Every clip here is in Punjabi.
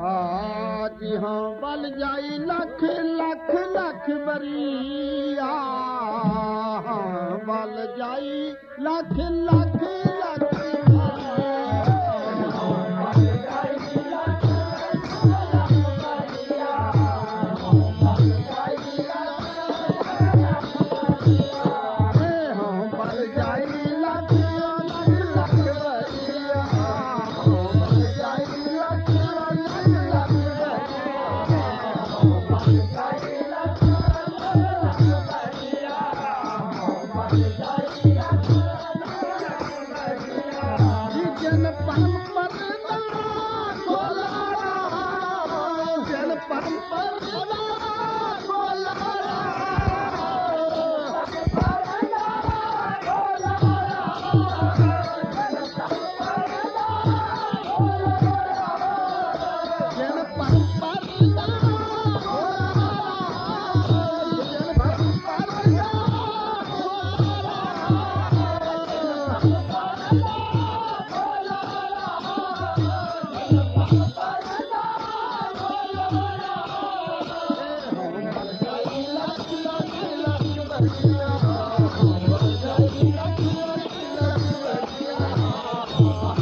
हा बल जाई लख लख लख मर बल जाई लख लख Oh.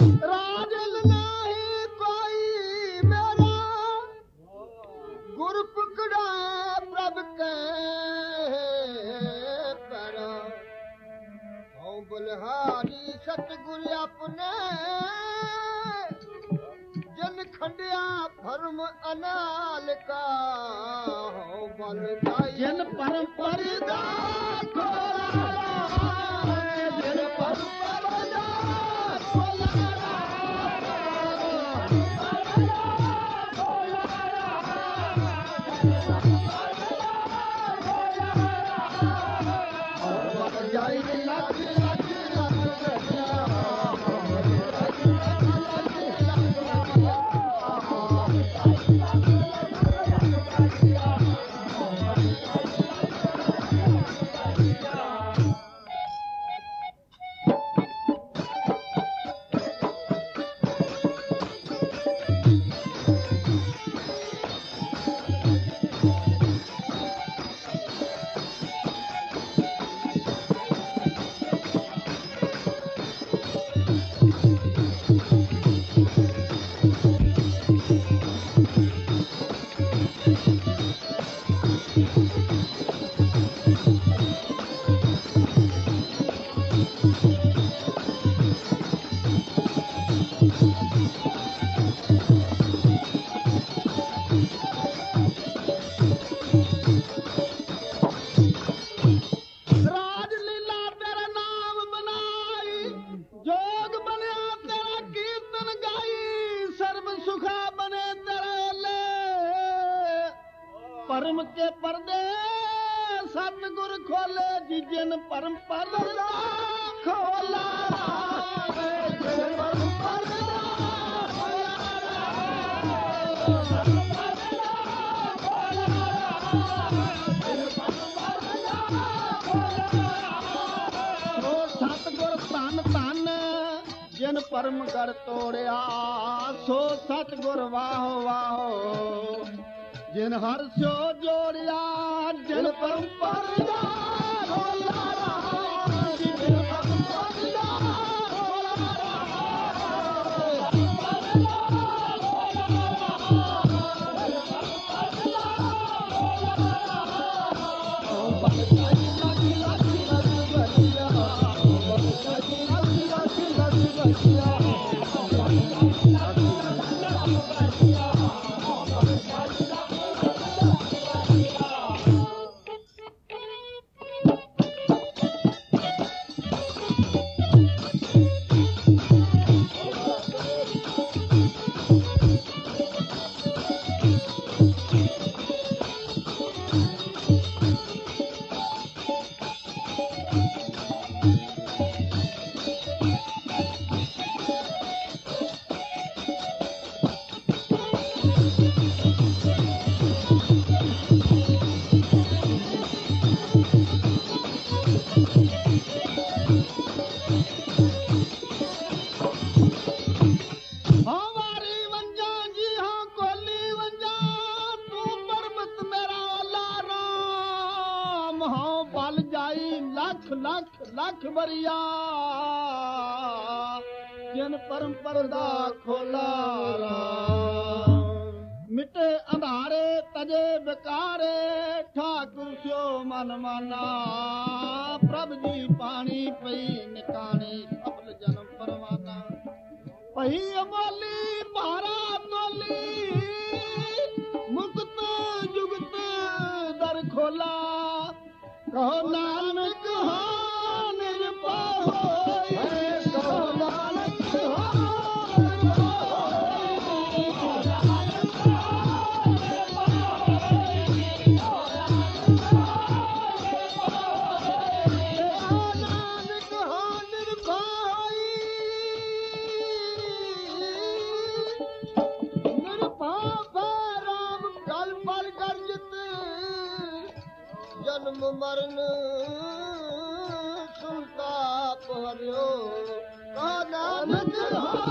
ਰਾਜਲ ਨਹੀਂ ਕੋਈ ਮੇਰਾ। ਗੁਰ ਪਕੜਾ ਪ੍ਰਭ ਕੇ ਪਰ। ਹਉ ਬਲਹਾਰੀ ਸਤਿਗੁਰ ਆਪਣੇ। ਜਨ ਖੰਡਿਆ ਭਰਮ ਅਨਾਲ ਕਾ ਹਉ ਬਲ ਜਨ ਪਰਮ ਪਰਦਾ ਜਨ ਪਰਮ ਕੇ ਪਰਦੇ ਸਤਿਗੁਰ ਖੋਲੇ ਜਿਜਨ ਪਰਮ ਪਰਦਾ, ਖੋਲਾ ਜਿਨ ਪਰਮ ਪਰਦਾ ਸਤਿਗੁਰ ਧੰਨ ਧੰਨ, ਜਿਨ ਪਰਮ ਕਰ ਤੋੜਿਆ, ਸੋ ਸਤਿਗੁਰ ਵਾਹ ਵਾਹ जिन हर्षो जोड़ ਜਾਈ ਲੱਖ ਲੱਖ ਲੱਖ ਬਰੀਆ ਜਿਨ ਪਰੰਪਰ ਦਾ ਖੋਲਾਰਾ ਮਿਟੇ ਅੰਧਾਰੇ, ਤਜੇ ਵਿਕਾਰੇ, ਠਾਕੁਰ ਸਿਓ ਮਨ ਮਾਨਾ। ਪ੍ਰਭ ਜੀ ਪਾਣੀ ਪਈ ਨਿਕਾਣੇ ਸਫਲ ਜਨਮ ਪਰਵਾਨਾ। ਪਈ ਅਮੋਲੀ ਭਾਰਾ ਤੋਲੀ ਮੁਕਤ ਜੁਗਤ ਦਰ ਖੋਲਾ। ਕਹੋ ਨਾਨਕ ਹੋ मर सु हो?